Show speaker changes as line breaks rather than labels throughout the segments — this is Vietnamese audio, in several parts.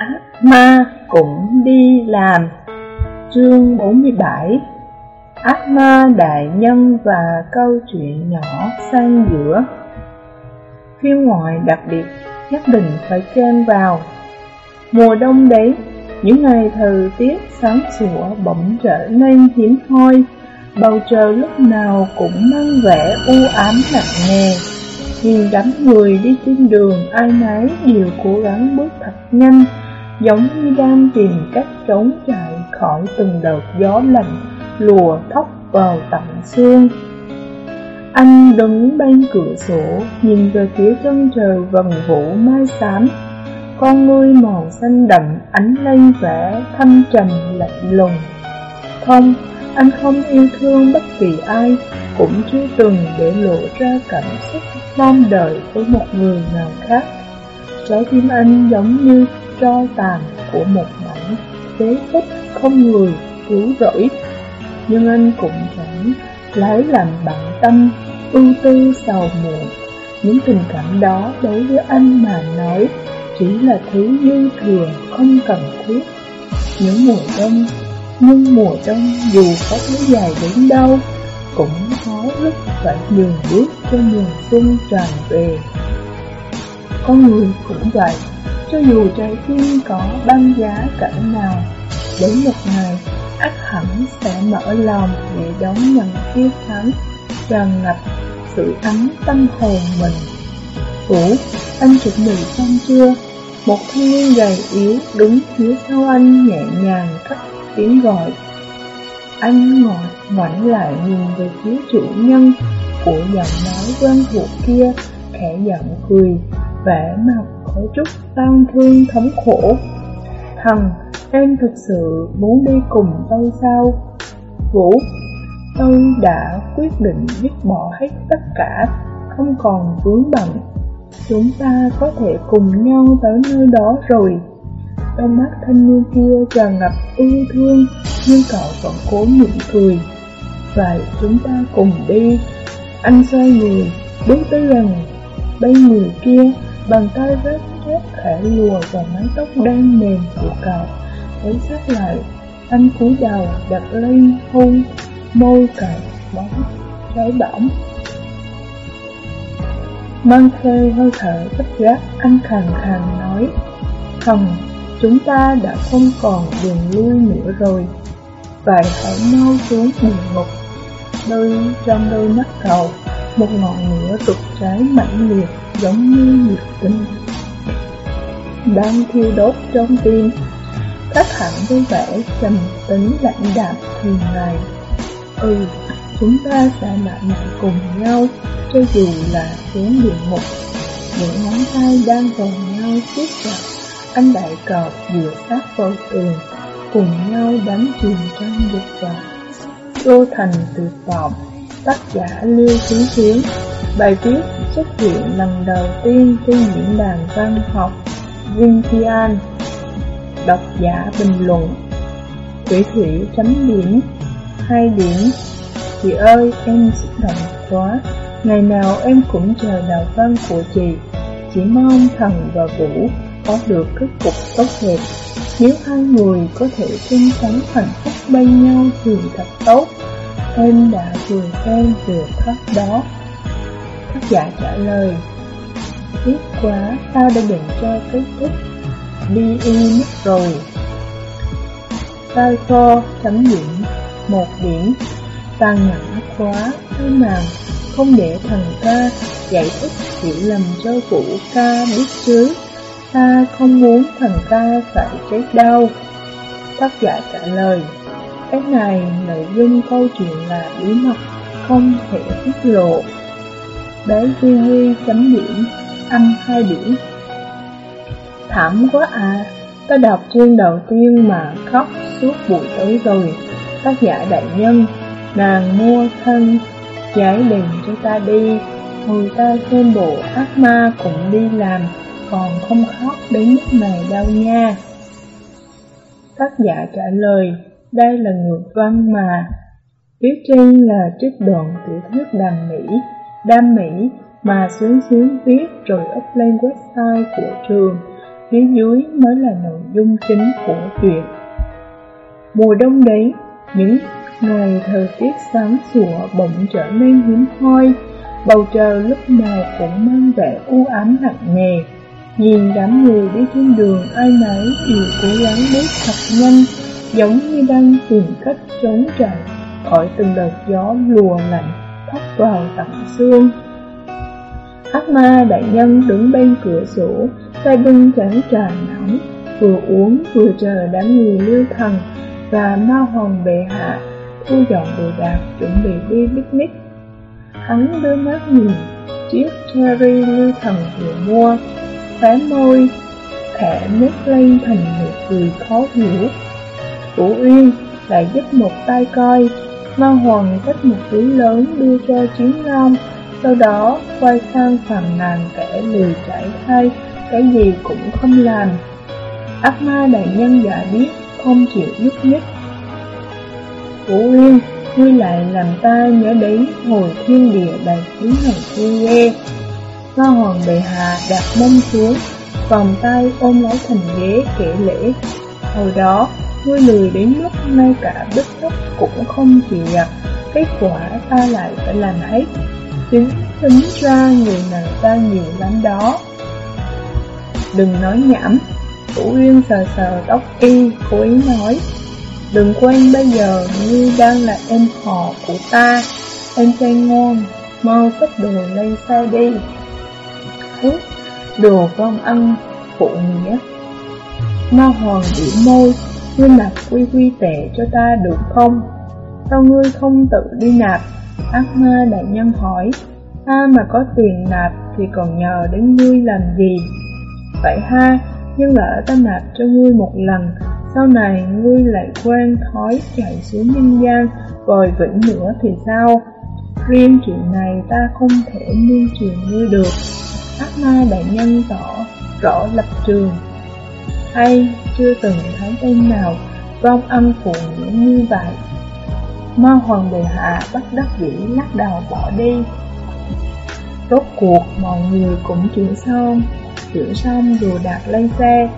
Ác ma cũng đi làm. Chương 47 Ác ma đại nhân và câu chuyện nhỏ sang giữa. Phim ngoại đặc biệt nhất định phải chen vào. Mùa đông đến, những ngày thời tiết sáng sủa bỗng trở nên hiếm hoi. Bầu trời lúc nào cũng mang vẻ u ám nặng nề. Nhìn đám người đi trên đường ai nấy đều cố gắng bước thật nhanh. Giống như đang tìm cách trốn chạy khỏi từng đợt gió lạnh lùa thốc vào tận xương. Anh đứng bên cửa sổ nhìn về phía chân trời vần vũ mai xám. Con ngươi màu xanh đậm ánh lên vẻ thâm trầm lạnh lùng. Không, anh không yêu thương bất kỳ ai Cũng chưa từng để lộ ra cảm xúc mong đợi với một người nào khác. Trái tim anh giống như tro tàn của một mảnh phế tích không người cứu rỗi. Nhưng anh cũng chẳng lấy làm bận tâm, ưu tư sầu muộn. Những tình cảm đó đối với anh mà nói chỉ là thứ dư thừa không cần thiết. Những mùa đông, nhưng mùa đông dù có kéo dài đến đâu Cũng khó lúc phải nhường bước cho mùa xuân tràn về. Con người cũng vậy cho dù trái tim có băng giá cỡ nào Đến một ngày ác hẳn sẽ mở lòng để đón nhận chiến thắng tràn ngập sự ấm tâm hồn mình Vũ, anh chuẩn bị xong chưa? Một thanh niên gầy yếu đứng phía sau anh nhẹ nhàng cất tiếng gọi Anh ngồi ngoảnh lại nhìn về phía chủ nhân của giọng nói quen thuộc kia Khẽ giọng cười, vẻ mặt có chút tan thương thống khổ. Thần, em thực sự muốn đi cùng tôi sao? Vũ, tôi đã quyết định dứt bỏ hết tất cả, không còn vướng bận. Chúng ta có thể cùng nhau tới nơi đó rồi. Trong mắt thanh niên kia tràn ngập yêu thương Nhưng cậu vẫn cố nhịn cười. Vậy chúng ta cùng đi. Anh xoay người, bước tới gần Bên người kia Bàn tay vết thép khẽ lùa vào mái tóc đen mềm của cậu. Lấy sát lại, Anh cúi đầu đặt lên hôn Môi cậu, bóng cháy bỏng. Mang khê hơi thở bất giác Anh khàn khàn nói Thần chúng ta đã không còn đường lui nữa rồi. Vậy hãy mau xuống địa ngục Đôi trong đôi mắt cậu. Một ngọn lửa rực cháy mãnh liệt giống như nhiệt tinh đang thiêu đốt trong tim. Khác hẳn với vẻ trầm tính lạnh đạm thường ngày. Ừ chúng ta sẽ mãi mãi cùng nhau, cho dù là xuống địa ngục. Những ngón tay đang vòng nhau siết chặt, anh đại cọp vừa sát vào tường, cùng nhau đánh chìm trong dục vọng. Đô thành tuyệt vọng tác giả Lưu Chính Chiến. Bài viết xuất hiện lần đầu tiên trên diễn đàn văn học Vintian Độc giả bình luận. Thủy Thủy chấm điểm. Hai điểm. Chị ơi, em xúc động quá. Ngày nào em cũng chờ đào văn của chị. Chỉ mong thần và Vũ có được kết cục tốt đẹp. Nếu hai người có thể chung sống hạnh phúc bên nhau thì thật tốt. Em đã vừa xem vừa khóc đó. Tác giả trả lời Tiếc quá, tao đã định cho kết thúc Đi y mất rồi. Tai kho, chấm điểm Một điểm Tàn nhẫn quá, thế mà Không để thần ca giải thích hiểu lầm cho vũ ca biết chứ? Ta không muốn thần ca phải chết đau Tác giả trả lời cái này nội dung câu chuyện là bí mật Không thể tiết lộ Bé Duy Huy chấm điểm, âm hai điểm. Thảm quá à, ta đọc chương đầu tiên mà khóc suốt buổi tối rồi. Tác giả đại nhân, nàng mua thân, giải đèn cho ta đi, người ta xem bộ ác ma cũng đi làm, còn không khóc đến mức này đâu nha. Tác giả trả lời, đây là ngược văn mà, viết trên là trích đoạn tiểu thuyết đàm mỹ đam mỹ mà xuyến xuyến viết rồi up lên website của trường. phía dưới mới là nội dung chính của chuyện. Mùa đông đấy, những ngày thời tiết sáng sủa bỗng trở nên hiếm hoi, bầu trời lúc nào cũng mang vẻ u ám nặng nề. Nhìn đám người đi trên đường ai nấy đều cố gắng bước thật nhanh, giống như đang tìm cách trốn chạy khỏi từng đợt gió lùa lạnh thốc vào tận xương. Ác ma đại nhân đứng bên cửa sổ, tay bưng chén trà nóng, vừa uống vừa chờ đám người lưu thần và ma hoàng bệ hạ thu dọn đồ đạc chuẩn bị đi picnic. Hắn đưa mắt nhìn chiếc cherry lưu thần vừa mua, khóe môi, khẽ nếp lên thành một cười khó hiểu. Vũ Uyên lại giúp một tay coi, ma hoàng cách một túi lớn đưa cho chiến long, sau đó quay sang phàn nàn kẻ lười trải thay, cái gì cũng không làm. Ác ma đại nhân giả biết, không chịu giúp nhích. Vũ Uyên, ngươi lại làm ta nhớ đến hồi thiên địa đầy tiếng hồng xưa ghê. Ma hoàng bệ hạ đặt mông xuống, vòng tay ôm lấy thành ghế kể lễ. Hồi đó, ngươi lười đến mức ngay cả bức tóc cũng không chịu giặt, kết quả ta lại phải làm hết. Tính tính ra người nào ta nhiều lắm đó. Đừng nói nhảm, Vũ Uyên sờ sờ tóc y, cố ý nói. Đừng quên bây giờ ngươi đang là em họ của ta, em trai ngon, mau xách đồ lên xe đi. Hứ, đồ con ăn, phụ nghĩa. Ma hoàng biểu môi, ngươi nạp quy quy tệ cho ta được không? Sao ngươi không tự đi nạp? Ác ma đại nhân hỏi, ta mà có tiền nạp thì còn nhờ đến ngươi làm gì? Vậy ha, nhưng lỡ ta nạp cho ngươi một lần, sau này ngươi lại quen thói chạy xuống nhân gian, vòi vĩnh nữa thì sao? Riêng chuyện này ta không thể nuôi truyền ngươi được. Ác ma đại nhân tỏ rõ lập trường. Hay chưa từng thấy em nào vong âm phụ nữ như vậy. Ma hoàng bệ hạ bắt đắc dĩ lắc đầu bỏ đi. Rốt cuộc mọi người cũng chuyển xong, chuyển xong rồi đạt lên xe.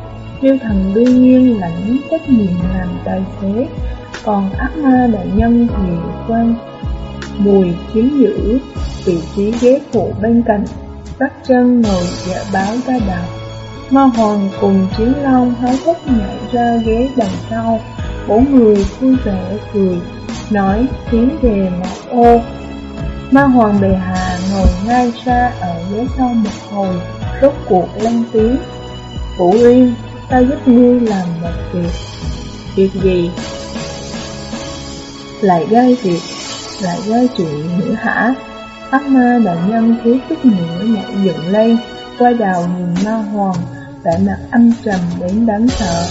Liêu thần đương nhiên lãnh trách nhiệm làm tài xế, còn ác ma đại nhân thì quan mùi chiếm giữ vị trí ghế phụ bên cạnh, bắt chân ngồi dạ báo ra đạo Ma Hoàng cùng Chiến Long háo hức nhảy ra ghế đằng sau, bốn người vui vẻ cười, nói tiếng về một ô. Ma Hoàng bề hạ ngồi ngay xa ở ghế sau một hồi, rốt cuộc lên tiếng. Vũ Uyên, ta giúp ngươi làm một việc. Việc gì? Lại gây việc, lại gây chuyện nữa hả? Ác ma đại nhân thiếu chút nữa nhảy dựng lên, quay đầu nhìn ma hoàng, vẻ mặt âm trầm đến đáng sợ.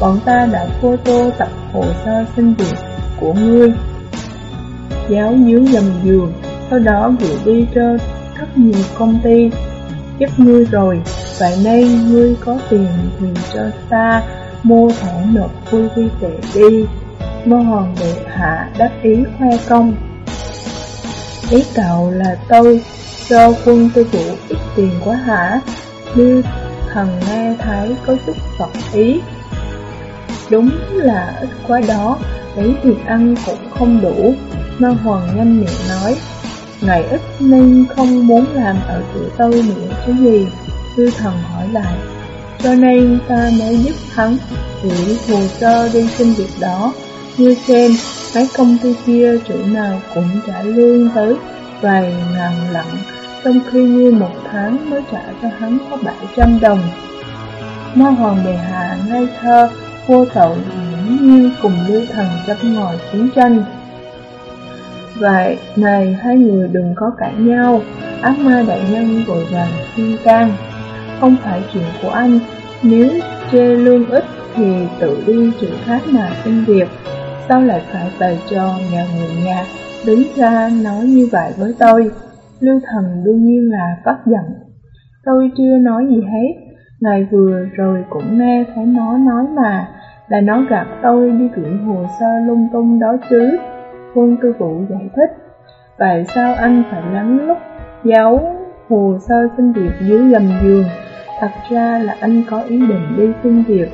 Bọn ta đã photo tập hồ sơ xin việc của ngươi, giáo dưới gầm giường, sau đó gửi đi cho rất nhiều công ty giúp ngươi rồi, vậy nay ngươi có tiền thì cho ta mua thẻ nộp vui vi tệ đi. ma Hoàng đệ hạ đáp ý khoe công. Ý cậu là tôi cho quân tư vũ ít tiền quá hả? Như thần nghe thấy có chút phật ý. Đúng là ít quá đó, lấy tiền ăn cũng không đủ. Ngô Hoàng nhanh miệng nói. Ngày ít nên không muốn làm ở chỗ tôi nữa cái gì Tư thần hỏi lại Cho nên ta mới giúp hắn gửi hồ sơ đi xin việc đó Như xem mấy công ty kia chỗ nào cũng trả lương tới vài ngàn lận trong khi như một tháng mới trả cho hắn có 700 đồng Ma hoàng bề hạ ngây thơ Vô tội hiển nhiên cùng lưu thần trong ngồi chiến tranh. Vậy, này hai người đừng có cãi nhau. Ác ma đại nhân vội vàng khuyên can. Không phải chuyện của anh. Nếu chê lương ít thì tự đi chuyện khác mà xin việc. Sao lại phải bày trò nhà người nhà Đứng ra nói như vậy với tôi. Lưu thần đương nhiên là phát giận. Tôi chưa nói gì hết Ngày vừa rồi cũng nghe thấy nó nói mà Là nó gặp tôi đi gửi hồ sơ lung tung đó chứ. Quân tư vụ giải thích Tại sao anh phải lắng lúc giấu hồ sơ xin việc dưới gầm giường? Thật ra là anh có ý định đi xin việc,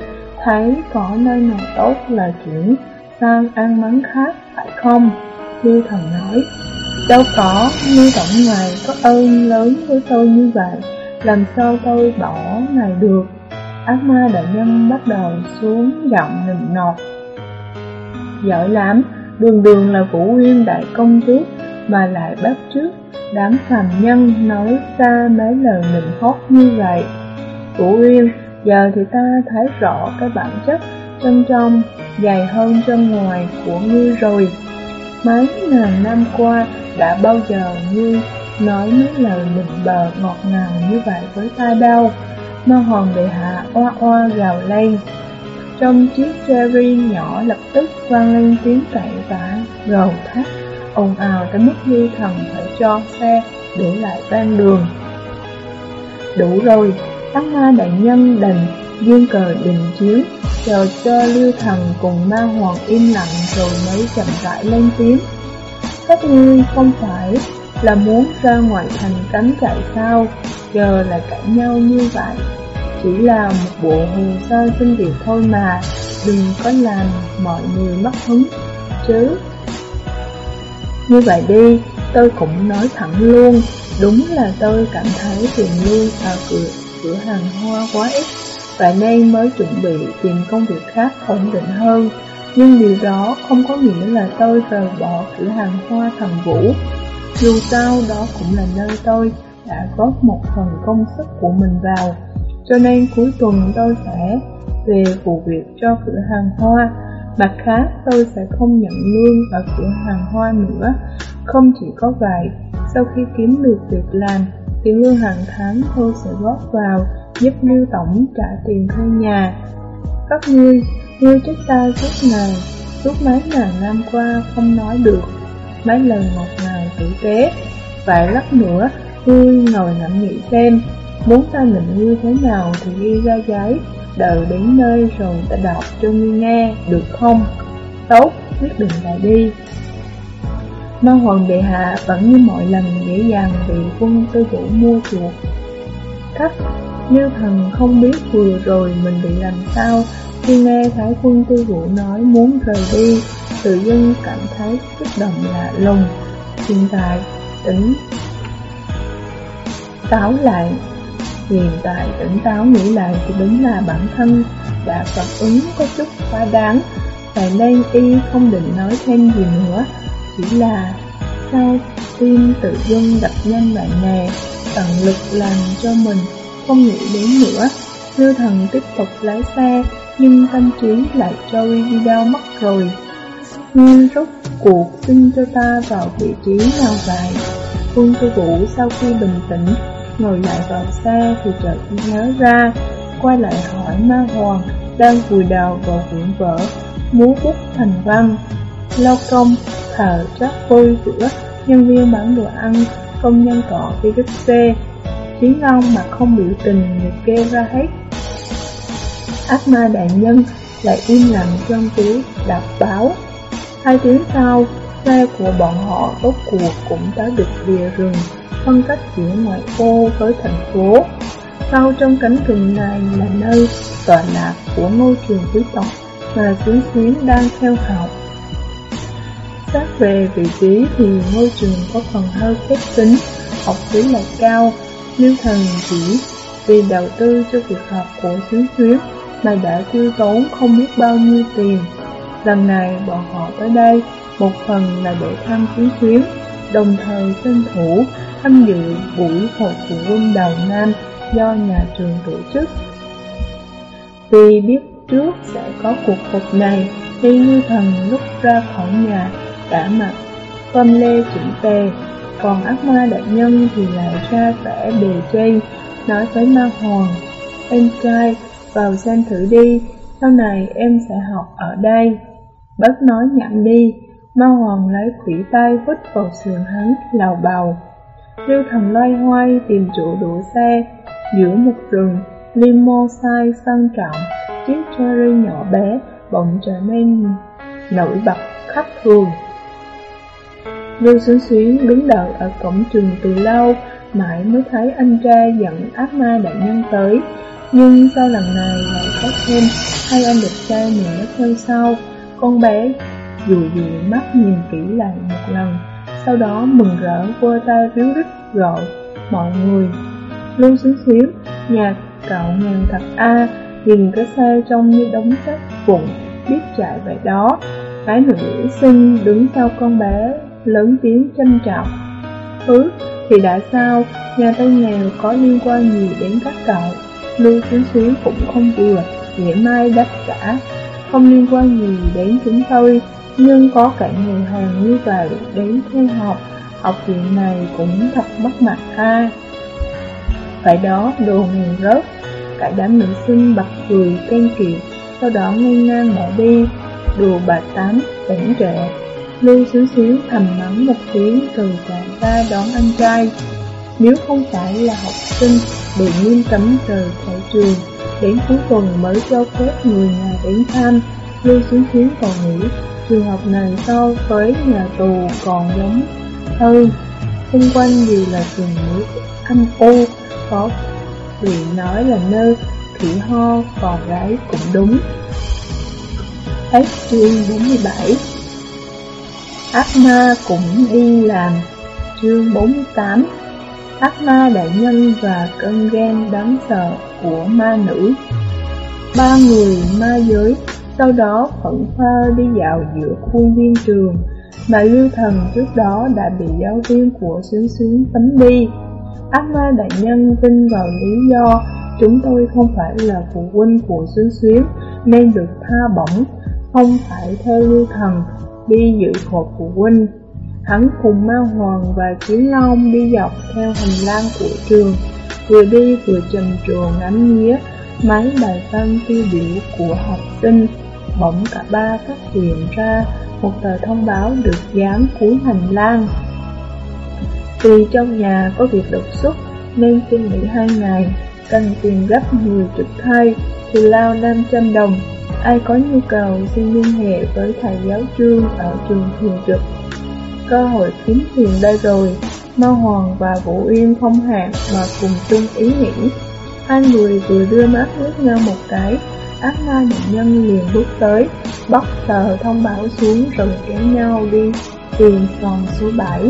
thấy có nơi nào tốt là chuyển sang ăn mắng khác, phải không? Lưu thần nói, đâu có, như tổng ngài có ơn lớn với tôi như vậy, làm sao tôi bỏ ngài được? Ác ma đại nhân bắt đầu xuống giọng nịnh nọt. Giỏi lắm, đường đường là Vũ nguyên đại công tước mà lại bắt trước đám phàm nhân nói ra mấy lời nịnh hót như vậy. Vũ Uyên, giờ thì ta thấy rõ cái bản chất chân trong dày hơn chân ngoài của ngươi rồi. Mấy ngàn năm qua đã bao giờ như nói mấy lời nịnh bờ ngọt ngào như vậy với ta đâu. Ma hoàng bệ hạ oa oa gào lên. Trong chiếc cherry nhỏ lập tức vang lên tiếng cậy vã, gầu thét, ồn ào tới mức như thần phải cho xe đổ lại ven đường. Đủ rồi, Tắc ma đại nhân đành dương cờ đình chiếu chờ cho lưu thần cùng ma hoàng im lặng rồi mới chậm rãi lên tiếng. Các ngươi không phải là muốn ra ngoài thành cánh chạy sao, giờ là cãi nhau như vậy. Chỉ là một bộ hồ sơ xin việc thôi mà, đừng có làm mọi người mất hứng, chứ. Như vậy đi, tôi cũng nói thẳng luôn, đúng là tôi cảm thấy tiền lương vào cười cửa hàng hoa quá ít, và nay mới chuẩn bị tìm công việc khác ổn định hơn. Nhưng điều đó không có nghĩa là tôi rời bỏ cửa hàng hoa thần vũ. Dù sao đó cũng là nơi tôi đã góp một phần công sức của mình vào. Cho nên cuối tuần tôi sẽ về vụ việc cho cửa hàng hoa. Mặt khác tôi sẽ không nhận lương ở cửa hàng hoa nữa. Không chỉ có vậy, sau khi kiếm được việc làm, tiền lương hàng tháng tôi sẽ góp vào giúp Lưu Tổng trả tiền thuê nhà. Các ngươi, ngươi trách ta suốt ngày, suốt mấy ngàn năm qua không nói được mấy lần một ngày tử tế. Vài lát nữa, ngươi ngồi ngẫm nghĩ xem, muốn ta định như thế nào thì ghi ra giấy, đợi đến nơi rồi ta đọc cho ngươi nghe, được không? Tốt, quyết định lại đi. Ma hoàng bệ hạ vẫn như mọi lần dễ dàng bị quân tư vũ mua chuộc. Khắc, như thần không biết vừa rồi mình bị làm sao khi nghe Thái quân tư vũ nói muốn rời đi, tự dưng cảm thấy kích động lạ lùng. Hiện tại, tỉnh táo lại Hiện tại tỉnh táo nghĩ lại thì đúng là bản thân đã phản ứng có chút quá đáng Vậy nên y không định nói thêm gì nữa chỉ là sao tim tự dưng đập nhanh vậy nè, Tận lực làm cho mình không nghĩ đến nữa. Lưu thần tiếp tục lái xe, Nhưng tâm trí lại trôi đi đâu mất rồi. Nguyên rốt cuộc xin cho ta vào vị trí nào vậy? Phương Tư Vũ sau khi bình tĩnh, Ngồi lại vào xe thì chợt nhớ ra, Quay lại hỏi ma hoàng Đang vùi đầu vào quyển vở, Múa bút thành văn. Lao công thờ rất vui giữa Nhân viên bán đồ ăn Công nhân cọ KFC Chiến ông mà không biểu tình được kê ra hết Ác ma đại nhân lại im lặng trong túi đọc báo Hai tiếng sau, xe của bọn họ rốt cuộc cũng tới được rìa rừng phân cách giữa ngoại ô với thành phố. Sau trong cánh rừng này là nơi tọa lạc của ngôi trường quý tộc mà quý Xuyến đang theo học. Xét về vị trí thì ngôi trường có phần hơi khép kín, học phí lại cao, nhưng thần chỉ vì đầu tư cho việc học của Xuyến Xuyến mà đã tiêu tốn không biết bao nhiêu tiền. Lần này bọn họ tới đây một phần là để thăm Xuyến Xuyến, đồng thời tranh thủ tham dự buổi hội phụ huynh đầu năm do nhà trường tổ chức. Vì biết trước sẽ có cuộc họp này, khi như thần lúc ra khỏi nhà đã mặc con lê chỉnh tề, còn ác ma đại nhân thì lại ra vẻ bề trên nói với ma hoàng, em trai, vào xem thử đi, sau này em sẽ học ở đây. Bớt nói nhặn đi, ma hoàng lấy quỷ tay vứt vào sườn hắn, lào bào. Lưu thần loay hoay tìm chỗ đổ xe Giữa một rừng Limo sai sang trọng Chiếc cherry nhỏ bé bỗng trở nên nổi bật khắp thường Lưu xuyến xuyến đứng đợi ở cổng trường từ lâu mãi mới thấy anh trai dẫn ác ma đại nhân tới. Nhưng sau lần này lại có thêm hai anh đẹp trai nữa theo sau. Con bé dù gì mắt nhìn kỹ lại một lần, sau đó mừng rỡ vơ tay ríu rít gọi mọi người. Lưu xuyến xuyến nhà cậu ngàn thật a nhìn cái xe trông như đống chất vụn, biết chạy vậy đó. Cái nữ sinh đứng sau con bé, lớn tiếng châm trọng. Ừ, thì đã sao, nhà tay nghèo có liên quan gì đến các cậu? Lưu xíu xíu cũng không vừa, nghĩa mai đắt cả, không liên quan gì đến chúng tôi, nhưng có cả người hàng như vậy đến theo học, học viện này cũng thật mất mặt ha. Phải đó, đồ nguồn rớt, cả đám nữ sinh bật cười khen kiệt, sau đó ngay ngang bỏ đi, đồ bà tám, tỉnh trệ. Lưu xíu xíu thầm mắng một tiếng từ chạy ra đón anh trai. Nếu không phải là học sinh bị nghiêm cấm rời khỏi trường, đến cuối tuần mới cho phép người nhà đến thăm, Lưu xíu xíu còn nghĩ trường học này so với nhà tù còn giống hơn. Xung quanh đều là trường núi âm u, có bị nói là nơi khỉ ho, còn gái cũng đúng. Hết chương 47 Ác ma cũng đi làm Chương 48 Ác ma đại nhân và cơn ghen đáng sợ của ma nữ. Ba người ma giới sau đó phận pha đi dạo giữa khuôn viên trường Mà lưu thần trước đó đã bị giáo viên của sướng xuyến tấm đi. Ác ma đại nhân tin vào lý do Chúng tôi không phải là phụ huynh của sướng xuyến Nên được tha bổng, Không phải theo lưu thần đi dự hộp phụ huynh Hắn cùng Ma Hoàng và Chiến Long đi dọc theo hành lang của trường Vừa đi vừa trầm trồ ngắm nghía mấy bài văn tiêu biểu của học sinh Bỗng cả ba phát hiện ra một tờ thông báo được dán cuối hành lang. Vì trong nhà có việc đột xuất nên xin nghỉ hai ngày, cần tiền gấp 10 trực thay, thì lao 500 đồng. Ai có nhu cầu xin liên hệ với thầy giáo trương ở trường thiền trực. Cơ hội kiếm thiền đây rồi, Mao Hoàng và Vũ Yên không hạt mà cùng chung ý nghĩ. Hai người vừa đưa mắt liếc nhau một cái, ác ma nhận nhân liền bước tới, bóc tờ thông báo xuống rồi kéo nhau đi tìm phòng số 7,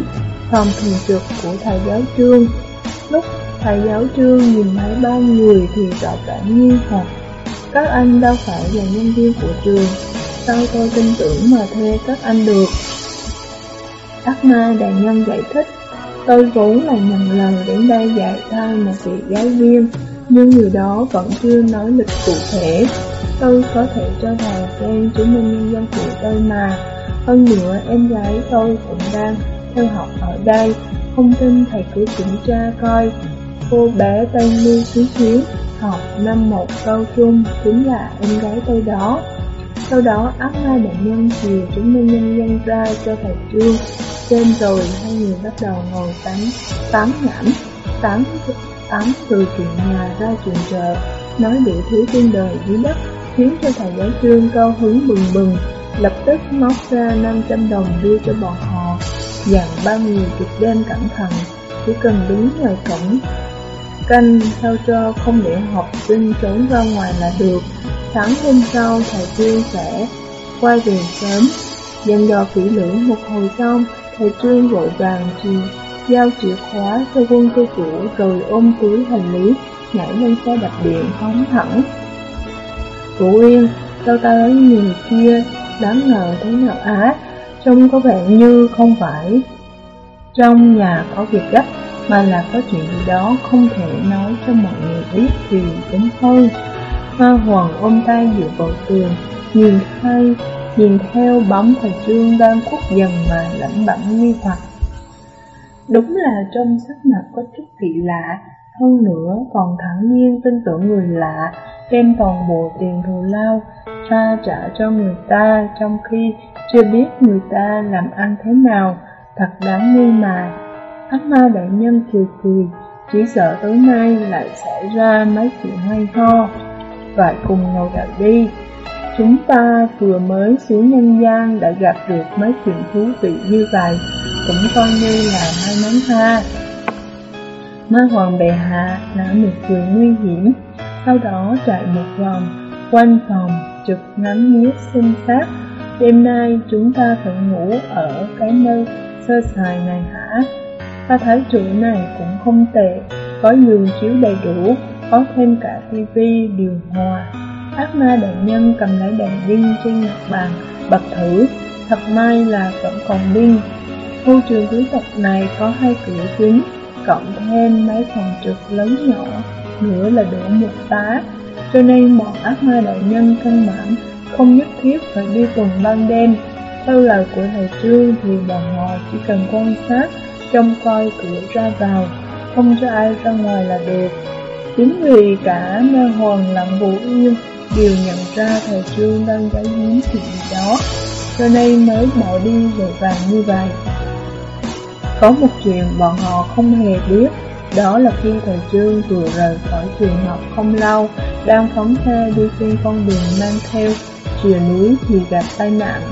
phòng thường trực của thầy giáo trương. Lúc thầy giáo trương nhìn thấy ba người thì rõ vẻ nghi hoặc. Các anh đâu phải là nhân viên của trường, sao tôi tin tưởng mà thuê các anh được? Ác ma đàn nhân giải thích, tôi vốn là nhận lời đến đây dạy thay một vị giáo viên, nhưng người đó vẫn chưa nói lịch cụ thể. Tôi có thể cho thầy xem chứng minh nhân dân của tôi mà. Hơn nữa, em gái tôi cũng đang theo học ở đây. Không tin thầy cứ kiểm tra coi. Cô bé tay mưu Xíu Xíu, học năm một cao trung, chính là em gái tôi đó. Sau đó, áp hai bệnh nhân thì chứng minh nhân dân ra cho thầy Trương. Trên rồi, hai người bắt đầu ngồi tán, tán nhảm, tán tán từ chuyện nhà ra chuyện chợ, nói đủ thứ trên đời dưới đất, khiến cho thầy giáo trương cao hứng bừng bừng, lập tức móc ra 500 đồng đưa cho bọn họ, dặn ba người trực đêm cẩn thận, chỉ cần đứng ngoài cổng canh sao cho không để học sinh trốn ra ngoài là được. Sáng hôm sau thầy trương sẽ quay về sớm, dặn dò kỹ lưỡng một hồi xong, thầy trương vội vàng truyền giao chìa khóa cho quân tư chủ rồi ôm túi hành lý, nhảy lên xe đạp điện phóng thẳng. Vũ Yên, sao ta thấy người kia đáng ngờ thế nào á, trông có vẻ như không phải trong nhà có việc gấp, mà là có chuyện gì đó không thể nói cho mọi người biết thì đúng hơn. Hoa Hoàng ôm tay dựa vào tường, nhìn thay, nhìn theo bóng thầy trương đang khuất dần mà lẩm bẩm nghi hoặc. Đúng là trong sắc mặt có chút kỳ lạ, hơn nữa còn thẳng nhiên tin tưởng người lạ, đem toàn bộ tiền thù lao ra trả cho người ta trong khi chưa biết người ta làm ăn thế nào, thật đáng nghi mà. Ác ma đại nhân cười cười, chỉ sợ tối nay lại xảy ra mấy chuyện hay ho. Vậy cùng ngồi đợi đi. Chúng ta vừa mới xuống nhân gian đã gặp được mấy chuyện thú vị như vậy, cũng coi như là may mắn ha. Ma Hoàng Bệ Hạ nở nụ cười nguy hiểm, sau đó chạy một vòng, quanh phòng, trực ngắm nghía sinh sát. Đêm nay chúng ta phải ngủ ở cái nơi sơ sài này hả? Ta thấy chỗ này cũng không tệ, có giường chiếu đầy đủ, có thêm cả tivi điều hòa. Ác ma đại nhân cầm lấy đèn pin trên mặt bàn, bật thử, thật may là vẫn còn pin. Khu trường quý tộc này có hai cửa kính, cộng thêm mấy phòng trực lớn nhỏ, nữa là đủ một tá, cho nên bọn ác ma đại nhân căn bản không nhất thiết phải đi tuần ban đêm. Theo lời của thầy Trương thì bọn họ chỉ cần quan sát, trông coi cửa ra vào, không cho ai ra ngoài là được. Chính vì cả ma hoàng lặng vũ yên đều nhận ra thầy Trương đang giấu giếm chuyện gì đó, cho nên mới bỏ đi vội vàng như vậy. Có một chuyện bọn họ không hề biết, đó là khi thầy Trương vừa rời khỏi trường học không lâu, đang phóng xe đi trên con đường mang theo chìa núi thì gặp tai nạn.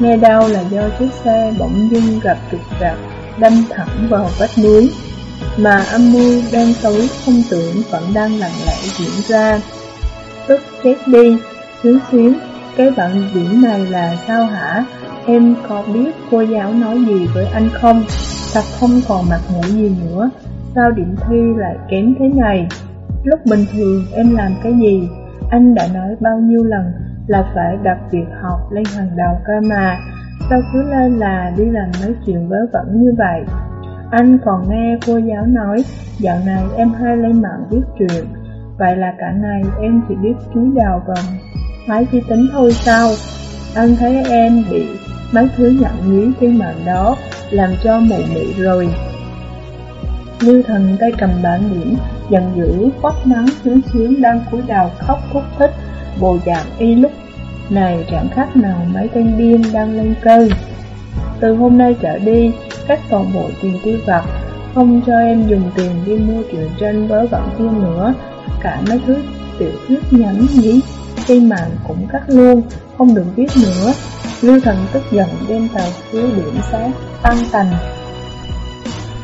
Nghe đau là do chiếc xe bỗng dưng gặp trục trặc, đâm thẳng vào vách núi. Mà âm mưu đen tối không tưởng vẫn đang lặng lẽ diễn ra. Tức chết đi, xuyến xuyến, cái bạn diễn này là sao hả? Em có biết cô giáo nói gì với anh không? Thật không còn mặt mũi gì nữa Sao điểm thi lại kém thế này Lúc bình thường em làm cái gì Anh đã nói bao nhiêu lần là phải đặt việc học lên hàng đầu cơ mà. Sao cứ lên là đi làm mấy chuyện vớ vẩn như vậy? Anh còn nghe cô giáo nói Dạo này em hay lên mạng viết truyện. Vậy là cả ngày em chỉ biết chú đầu vào máy vi tính thôi sao? Anh thấy em bị mấy thứ nhận nhí trên mạng đó làm cho mụ mị rồi. Lưu thần tay cầm bản điểm, giận dữ, quát nắng sướng sướng đang cúi đầu khóc thúc thích, bộ dạng y lúc này chẳng khác nào mấy tên điên đang lên cơn. Từ hôm nay trở đi, các toàn bộ tiền tiêu vặt, không cho em dùng tiền đi mua truyện tranh với bọn kia nữa, cả mấy thứ tiểu thuyết nhắn nhí trên mạng cũng cắt luôn, không được viết nữa. Lưu thần tức giận đem tàu phiếu điểm sát tăng tành.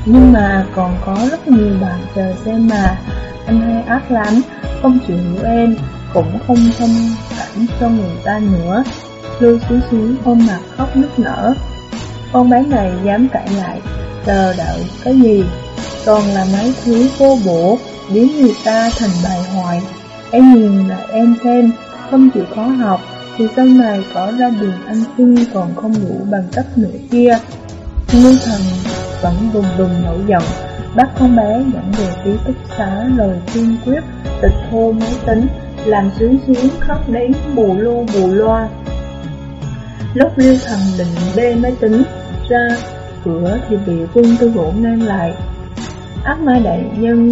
Nhưng mà còn có rất nhiều bạn chờ xem mà Anh hay ác lắm, không chịu hiểu em cũng không thông cảm cho người ta nữa. Lưu xíu xíu ôm mặt khóc nức nở. Con bé này dám cãi lại Chờ đợi cái gì? Toàn là mấy thứ vô bổ Biến người ta thành bài hoại Em nhìn là em xem Không chịu khó học thì sau này có ra đường ăn xin còn không đủ bằng cấp nữa kia. Ngư thần vẫn đùng đùng nổi giận, bắt con bé dẫn về ký túc xá rồi kiên quyết tịch thu máy tính, làm sướng sướng khóc đến bù lu bù loa. Lúc Lưu Thần định bê máy tính ra cửa thì bị Vương Tư Vũ ngăn lại. Ác ma đại nhân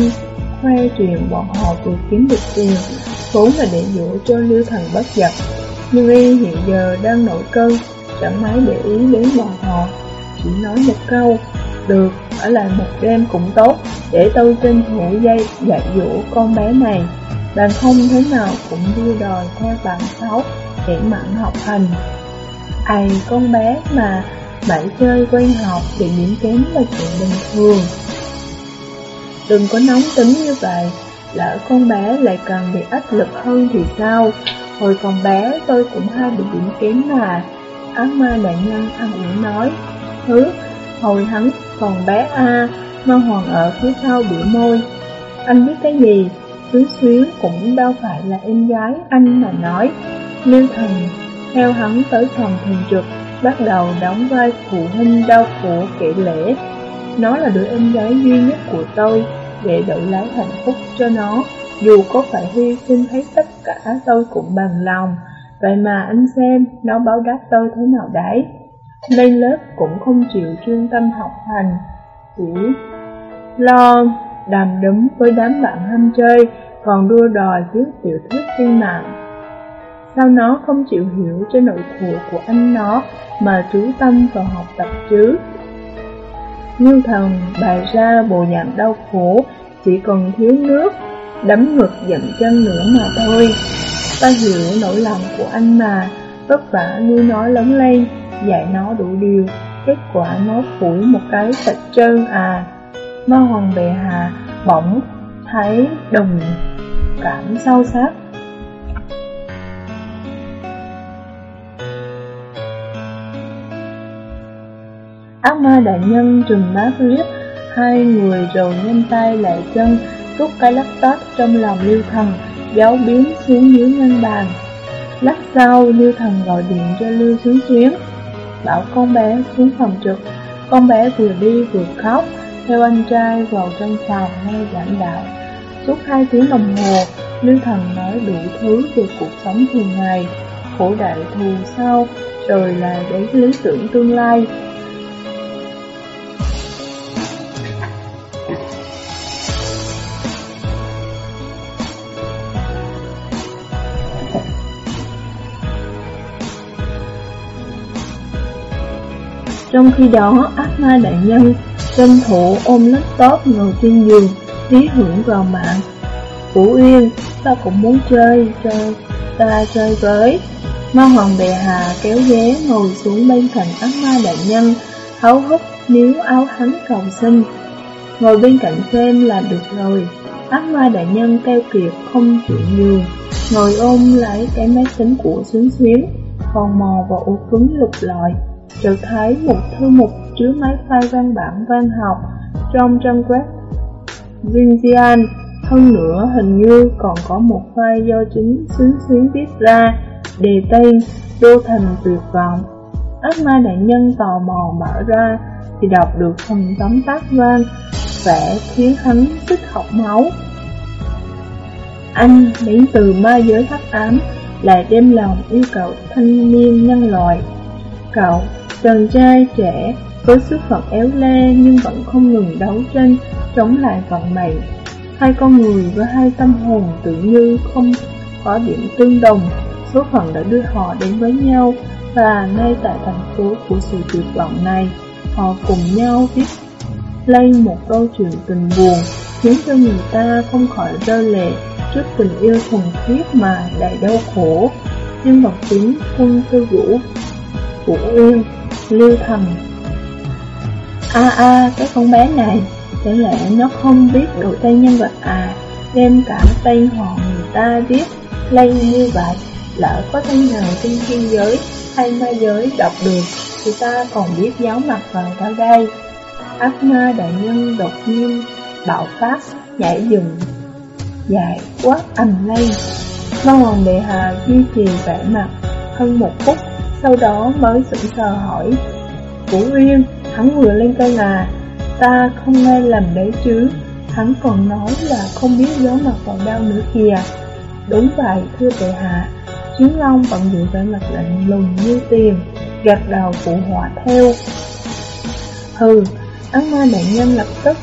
khoe truyền bọn họ vừa kiếm được tiền, vốn là để dụ cho Lưu Thần bất giật. Nhưng y hiện giờ đang nổi cơn, chẳng mấy để ý đến bọn họ, chỉ nói một câu, được, ở lại một đêm cũng tốt, để tôi tranh thủ dây dạy dỗ con bé này, đàn không thế nào cũng đưa đòi theo bạn xấu, để mặn học hành. Ây, con bé mà bảy chơi quen học thì điểm kém là chuyện bình thường. Đừng có nóng tính như vậy, lỡ con bé lại cần bị áp lực hơn thì sao? Hồi còn bé tôi cũng hay bị điểm kém mà Ác ma đại nhân ăn uống nói Thứ, hồi hắn còn bé A Ma Hoàng ở phía sau biểu môi Anh biết cái gì Xuyến xuyến cũng đâu phải là em gái anh mà nói. Lưu thần, theo hắn tới phòng thường trực, Bắt đầu đóng vai phụ huynh đau khổ kể lễ Nó là đứa em gái duy nhất của tôi, Để đổi lấy hạnh phúc cho nó. Dù có phải hy sinh hết tất cả, tôi cũng bằng lòng. Vậy mà anh xem, nó báo đáp tôi thế nào đấy? Lên lớp cũng không chịu chuyên tâm học hành. Chỉ lo đàm đấm với đám bạn ham chơi. Còn đua đòi viết tiểu thuyết thi mạng Sao nó không chịu hiểu cho nội thuộc của anh nó Mà chú tâm vào học tập chứ Như thần bày ra bộ dạng đau khổ Chỉ còn thiếu nước đấm ngực giận chân nữa mà thôi. Ta hiểu nỗi lòng của anh mà, vất vả nuôi nó lớn lên, dạy nó đủ điều, kết quả nó phủi một cái sạch trơn à. Ma hoàng bệ hạ, bỗng thấy đồng cảm sâu sắc. Ác ma đại nhân trừng mắt liếc hai người rồi nhanh tay lại chân, rút cái laptop trong lòng lưu thần, giấu biến xuống dưới ngân bàn. Lát sau, lưu thần gọi điện cho lưu xuống xuyến bảo con bé xuống phòng trực. Con bé vừa đi vừa khóc, theo anh trai vào trong phòng nghe giảng đạo. Suốt hai tiếng đồng hồ, Lưu Thần nói đủ thứ về cuộc sống thường ngày, khổ đại thù sau, rồi là đến lý tưởng tương lai. Trong khi đó, ác ma đại nhân tranh thủ ôm laptop ngồi trên giường, lý hưởng vào mạng. Vũ Uyên, ta cũng muốn chơi, cho ta chơi với. Ma Hoàng Bệ Hà kéo ghế ngồi xuống bên cạnh ác ma đại nhân, háo hức níu áo hắn cầu xin. Ngồi bên cạnh thêm là được rồi. Ác ma đại nhân keo kiệt không chịu nhường, ngồi ôm lấy cái máy tính của xuyến xuyến, còn mò vào ổ cứng lục lọi chợt thấy một thư mục chứa mấy file văn bản văn học trong trang web Vinzian. Hơn nữa hình như còn có một file do chính Xứng xuyến viết ra, đề tên Đô Thành Tuyệt Vọng. Ác ma đại nhân tò mò mở ra thì đọc được phần tóm tắt văn, vẽ khiến hắn tức học máu. Anh đến từ ma giới hắc ám, lại đem lòng yêu cầu thanh niên nhân loại. Cậu Chàng trai trẻ với sức phận éo le nhưng vẫn không ngừng đấu tranh chống lại vận mệnh. Hai con người với hai tâm hồn tự như không có điểm tương đồng, số phận đã đưa họ đến với nhau và ngay tại thành phố của sự tuyệt vọng này, họ cùng nhau viết lên một câu chuyện tình buồn khiến cho người ta không khỏi rơi lệ trước tình yêu thuần khiết mà đầy đau khổ. Nhưng vật chính quân tư vũ Vũ Uyên Lưu Thần a à, a à, cái con bé này Chẳng lẽ nó không biết được tên nhân vật à Đem cả tên họ người ta viết Lây như vậy Lỡ có tên nào trên thiên giới hay ma giới đọc được Thì ta còn biết giáo mặt vào đâu đây Ác ma đại nhân đột nhiên bạo phát nhảy dừng dài quá ầm lên Văn hoàng đệ hà duy trì vẻ mặt hơn một phút sau đó mới sững sờ hỏi Vũ Uyên, hắn vừa lên cây ngà. Ta không nghe lầm đấy chứ Hắn còn nói là không biết gió mặt vào đâu nữa kìa. Đúng vậy, thưa tệ hạ Chiến Long vẫn giữ vẻ mặt lạnh lùng như tiền Gạt đầu phụ họa theo. Hừ, ác ma đại nhân lập tức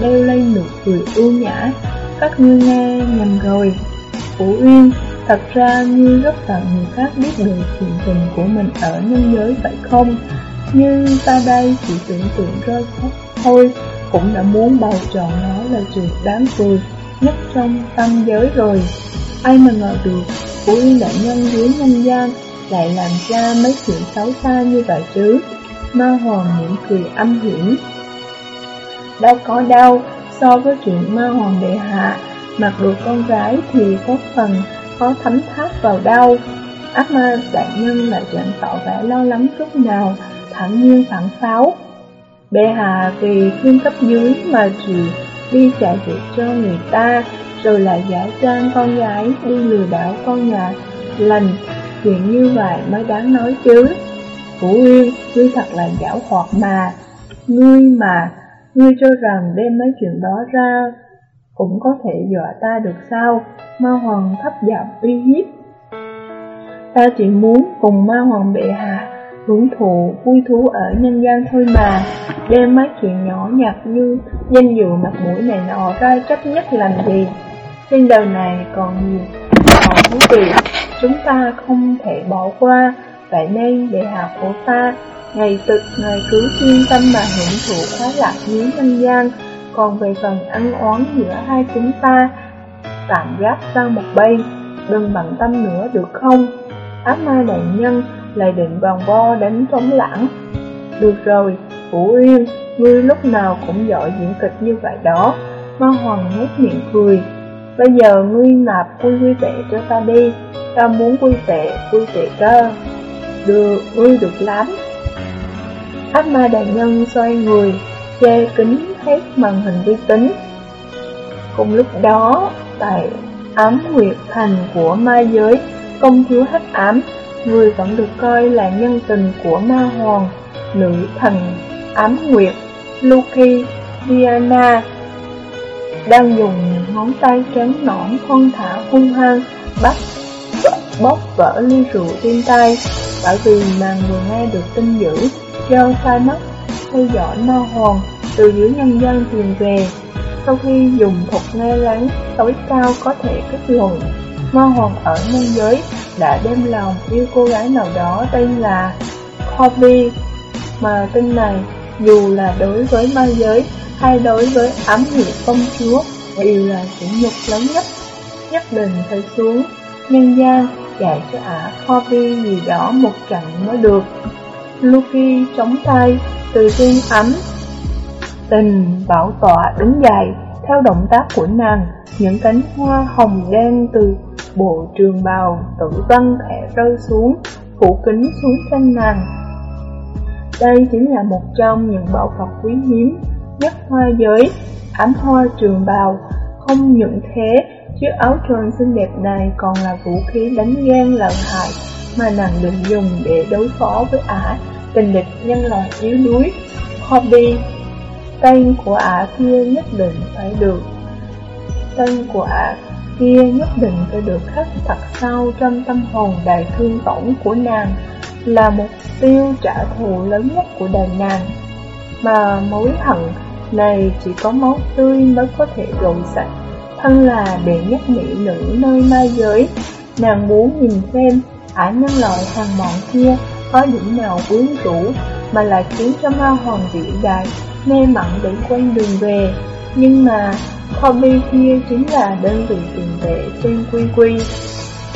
đeo lên nụ cười ưu nhã. Các ngươi nghe nhầm rồi. Vũ Uyên, Thật ra như rất cần người khác biết được chuyện tình của mình ở nhân giới vậy không? Như ta đây chỉ tưởng tượng rơi thôi Cũng đã muốn bầu chọn nó là chuyện đáng cười nhất trong tâm giới rồi Ai mà ngờ được Của Yên Đại Nhân dưới nhân gian Lại làm ra mấy chuyện xấu xa như vậy chứ Ma Hoàng mỉm cười âm hiểm Đâu có đâu So với chuyện Ma Hoàng Đệ Hạ Mặc được con gái thì có phần khó thấm tháp vào đâu. Ác ma đại nhân lại chẳng tỏ vẻ lo lắng chút nào, thẳng nhiên phản pháo. Bệ hạ vì thương cấp dưới mà chịu đi chạy việc cho người ta, rồi lại giả trang con gái đi lừa đảo con nhà lành. Chuyện như vậy mới đáng nói chứ. Vũ Uyên, ngươi thật là giảo hoạt mà. Ngươi mà, ngươi cho rằng đem mấy chuyện đó ra cũng có thể dọa ta được sao? Ma Hoàng thấp giọng uy hiếp. Ta chỉ muốn cùng Ma Hoàng bệ hạ hưởng thụ vui thú ở nhân gian thôi mà, đem mấy chuyện nhỏ nhặt như danh dự mặt mũi này nọ ra trách nhất làm gì. Trên đời này còn nhiều trò thú vị, chúng ta không thể bỏ qua, vậy nên để hạ của ta ngày tự ngày cứ chuyên tâm mà hưởng thụ khoái lạc dưới nhân gian, còn về phần ăn oán giữa hai chúng ta Tạm gác sang một bên Đừng bận tâm nữa được không Ác ma đại nhân lại định vòng vo đánh trống lãng. Được rồi, Vũ Uyên Ngươi lúc nào cũng giỏi diễn kịch như vậy đó. Ma Hoàng nhếch miệng cười. Bây giờ ngươi nạp quy quy tệ cho ta đi. Ta muốn quy tệ, quy tệ cơ. Được, ngươi được lắm. Ác ma đại nhân xoay người Che kính hết màn hình vi tính. Cùng lúc đó Tại ám nguyệt thành của ma giới Công chúa hắc ám Người vẫn được coi là nhân tình của ma hoàng, Nữ thần ám nguyệt Luki Diana, đang dùng ngón tay trắng nõn thon thả hung hăng, bắt, bóp vỡ ly rượu trên tay. Bởi vì nàng vừa nghe được tin dữ, do sai mắt theo dõi ma hoàng, từ dưới nhân dân truyền về. Sau khi dùng thuật nghe lắng tối cao có thể kết luận ma hoàng ở nhân giới đã đem lòng yêu cô gái nào đó tên là Kobe. Mà tin này, dù là đối với ma giới hay đối với ám hiệu công chúa, đều là sự nhục lớn nhất. Nhất định phải xuống, nhân gian dạy cho ả Kobe gì đó một trận mới được. Luki chống tay, từ tiên ấm, tình bảo tọa đứng dậy, theo động tác của nàng, những cánh hoa hồng đen từ bộ trường bào tự văng khẽ rơi xuống phủ kính xuống chân nàng đây chính là một trong những bảo vật quý hiếm nhất hoa giới, ám hoa trường bào. Không những thế, chiếc áo tròn xinh đẹp này còn là vũ khí đánh ghen lợi hại mà nàng định dùng để đối phó với ả, tình địch nhân loại yếu đuối. Hobby Tên của ả kia nhất định phải được Tên của ả kia nhất định phải được khắc thật sâu trong tâm hồn đại thương tổng của nàng Là mục tiêu trả thù lớn nhất của đời nàng. Mà mối hận này chỉ có máu tươi mới có thể gội sạch, Thân là đệ nhất mỹ nữ nơi ma giới. Nàng muốn nhìn xem ả nhân loại hàng mọn kia có điểm nào quyến rũ Mà lại khiến cho ma hoàng vĩ đại mê mặn để quay đường về. Nhưng mà Kobe kia chính là đơn vị tiền tệ trên quy quy.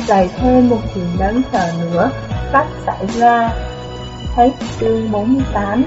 Lại thêm một chuyện đáng sợ nữa sắp xảy ra, Hết chương 48